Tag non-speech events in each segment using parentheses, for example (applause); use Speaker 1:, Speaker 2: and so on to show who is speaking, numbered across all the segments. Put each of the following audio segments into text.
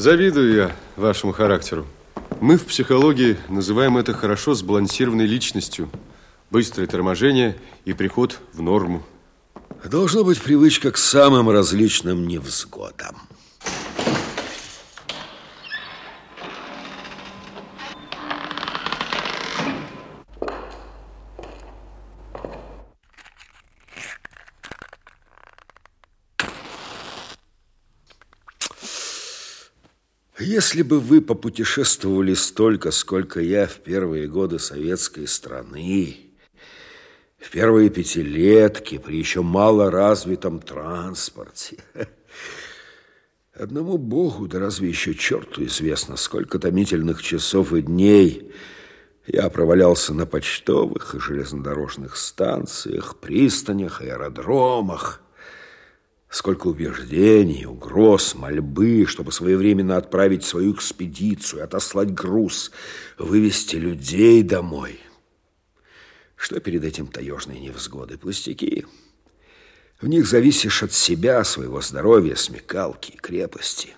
Speaker 1: Завидую я вашему характеру. Мы в психологии называем это хорошо сбалансированной личностью. Быстрое торможение и приход в норму.
Speaker 2: Должна быть привычка к самым различным невзгодам. Если бы вы попутешествовали столько, сколько я в первые годы советской страны, в первые пятилетки, при еще мало развитом транспорте, (laughs) одному Богу, да разве еще черту известно, сколько томительных часов и дней я провалялся на почтовых и железнодорожных станциях, пристанях, аэродромах, Сколько убеждений, угроз, мольбы, чтобы своевременно отправить свою экспедицию, отослать груз, вывести людей домой. Что перед этим таежные невзгоды? Пустяки. В них зависишь от себя, своего здоровья, смекалки, крепости.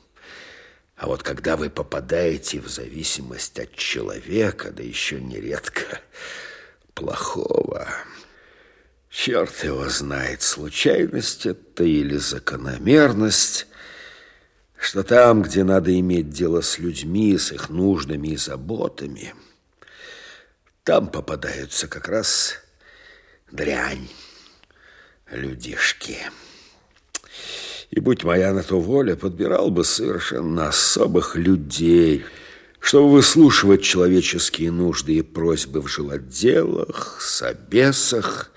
Speaker 2: А вот когда вы попадаете в зависимость от человека, да еще нередко плохого... Черт его знает, случайность это или закономерность, что там, где надо иметь дело с людьми, с их нуждами и заботами, там попадаются как раз дрянь, людишки. И будь моя на то воля, подбирал бы совершенно особых людей, чтобы выслушивать человеческие нужды и просьбы в жилотделах, собесах,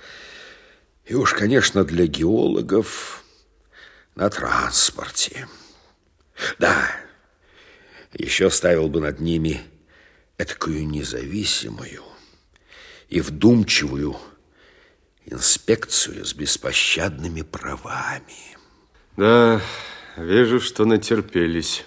Speaker 2: и уж, конечно, для геологов на транспорте. Да, еще ставил бы над ними этакую независимую и вдумчивую инспекцию с беспощадными правами.
Speaker 1: Да, вижу, что натерпелись.